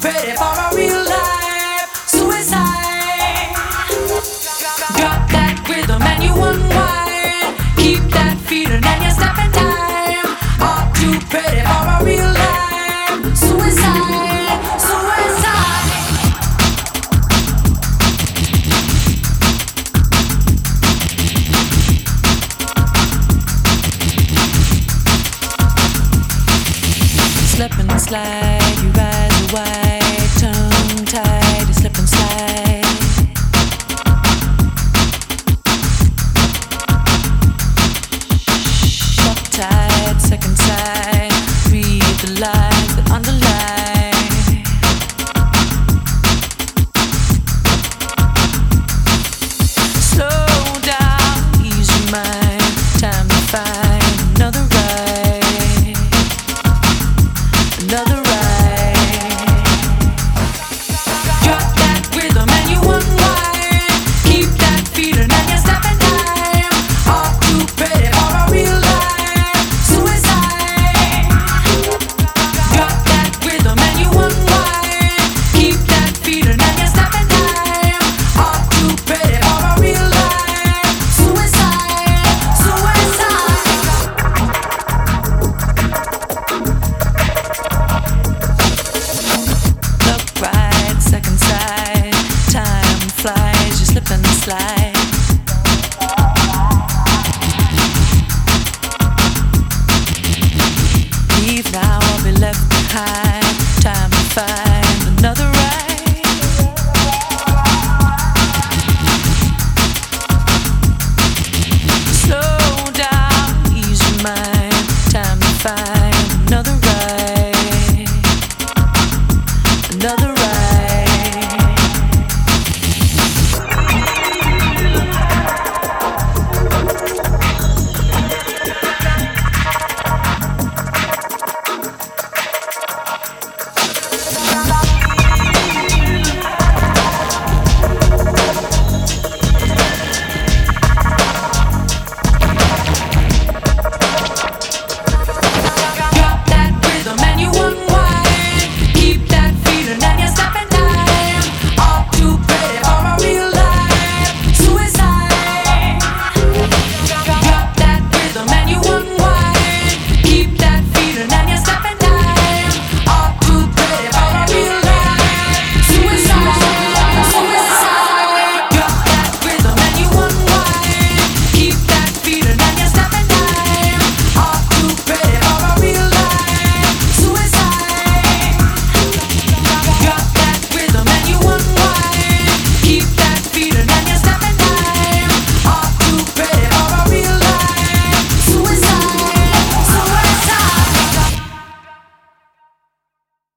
pretty for Slide, your eyes are wide,